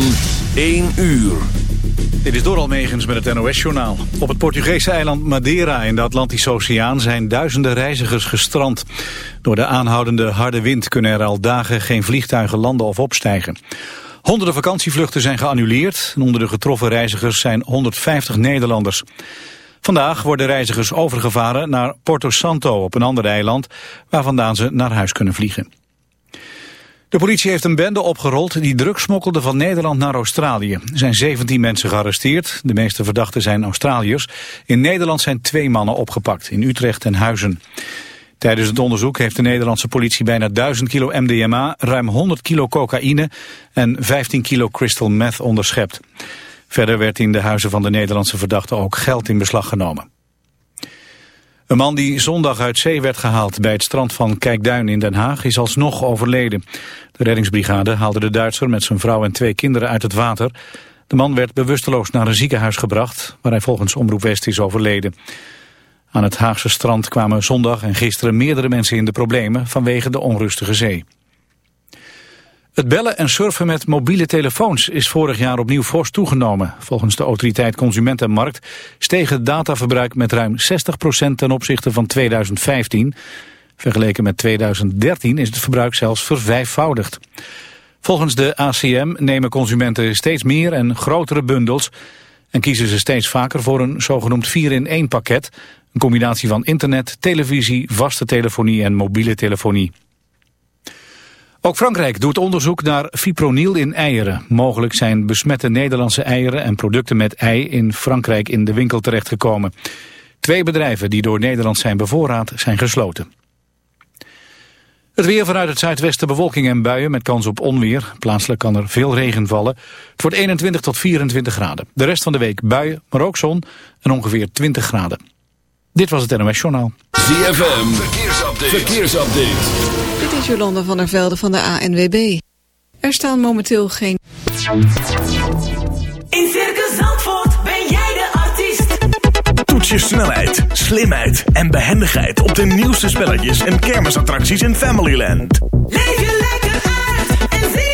van 1 uur. Dit is door Almegens met het NOS-journaal. Op het Portugese eiland Madeira in de Atlantische Oceaan zijn duizenden reizigers gestrand. Door de aanhoudende harde wind kunnen er al dagen geen vliegtuigen landen of opstijgen. Honderden vakantievluchten zijn geannuleerd en onder de getroffen reizigers zijn 150 Nederlanders. Vandaag worden reizigers overgevaren naar Porto Santo op een ander eiland, waar vandaan ze naar huis kunnen vliegen. De politie heeft een bende opgerold die drugs smokkelde van Nederland naar Australië. Er zijn 17 mensen gearresteerd. De meeste verdachten zijn Australiërs. In Nederland zijn twee mannen opgepakt, in Utrecht en Huizen. Tijdens het onderzoek heeft de Nederlandse politie bijna 1000 kilo MDMA, ruim 100 kilo cocaïne en 15 kilo crystal meth onderschept. Verder werd in de huizen van de Nederlandse verdachten ook geld in beslag genomen. Een man die zondag uit zee werd gehaald bij het strand van Kijkduin in Den Haag is alsnog overleden. De reddingsbrigade haalde de Duitser met zijn vrouw en twee kinderen uit het water. De man werd bewusteloos naar een ziekenhuis gebracht, waar hij volgens Omroep West is overleden. Aan het Haagse strand kwamen zondag en gisteren meerdere mensen in de problemen vanwege de onrustige zee. Het bellen en surfen met mobiele telefoons is vorig jaar opnieuw fors toegenomen. Volgens de autoriteit Consument en steeg het dataverbruik met ruim 60% ten opzichte van 2015. Vergeleken met 2013 is het verbruik zelfs vervijfvoudigd. Volgens de ACM nemen consumenten steeds meer en grotere bundels... en kiezen ze steeds vaker voor een zogenoemd 4-in-1 pakket... een combinatie van internet, televisie, vaste telefonie en mobiele telefonie. Ook Frankrijk doet onderzoek naar fipronil in eieren. Mogelijk zijn besmette Nederlandse eieren en producten met ei in Frankrijk in de winkel terechtgekomen. Twee bedrijven die door Nederland zijn bevoorraad zijn gesloten. Het weer vanuit het zuidwesten bewolking en buien met kans op onweer. Plaatselijk kan er veel regen vallen. Het wordt 21 tot 24 graden. De rest van de week buien, maar ook zon en ongeveer 20 graden. Dit was het NOS Journaal. ZFM, verkeersupdate. verkeersupdate. Dit is Jolanda van der Velde van de ANWB. Er staan momenteel geen... In Circus Zandvoort ben jij de artiest. Toets je snelheid, slimheid en behendigheid op de nieuwste spelletjes en kermisattracties in Familyland. Leef je lekker uit en zie.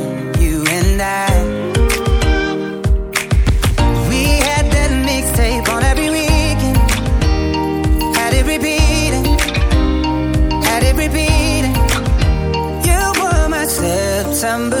December.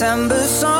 December song.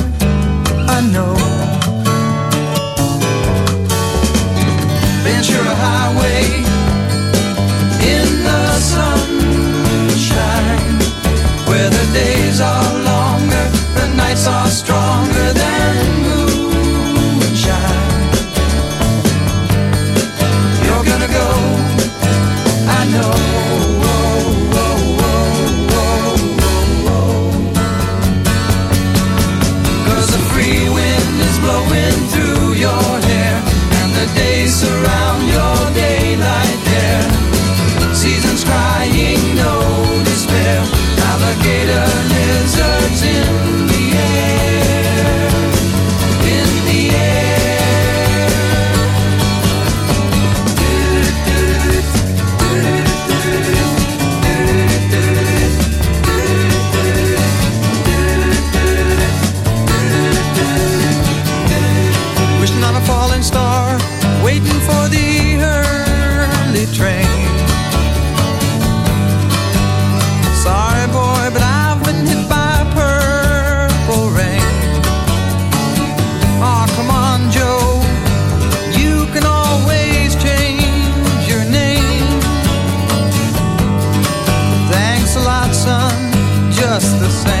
just the same.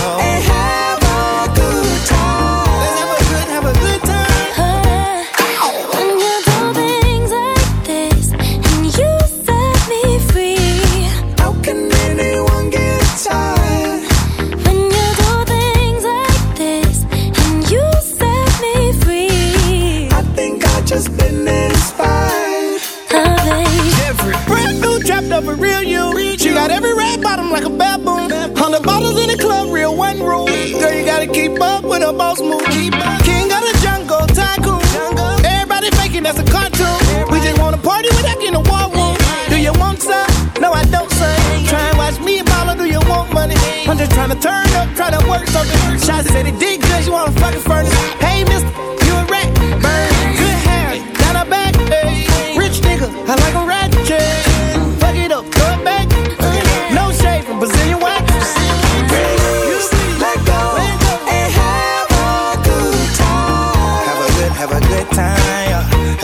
Keep up with a boss move. King of the jungle, tycoon. Everybody faking that's a cartoon. We just wanna party without getting a war room. Do you want some? No, I don't, son. Try and watch me and Mama, do you want money? I'm just trying to turn up, try to work something. Shots said it did good, you wanna fucking furnace. Hey, mister,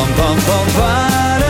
van, van, van waar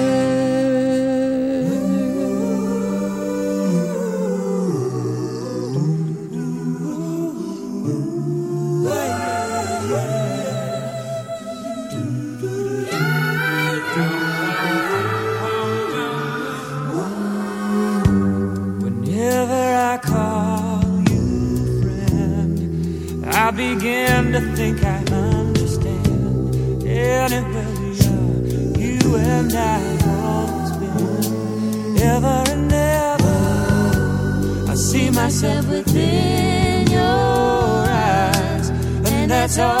So.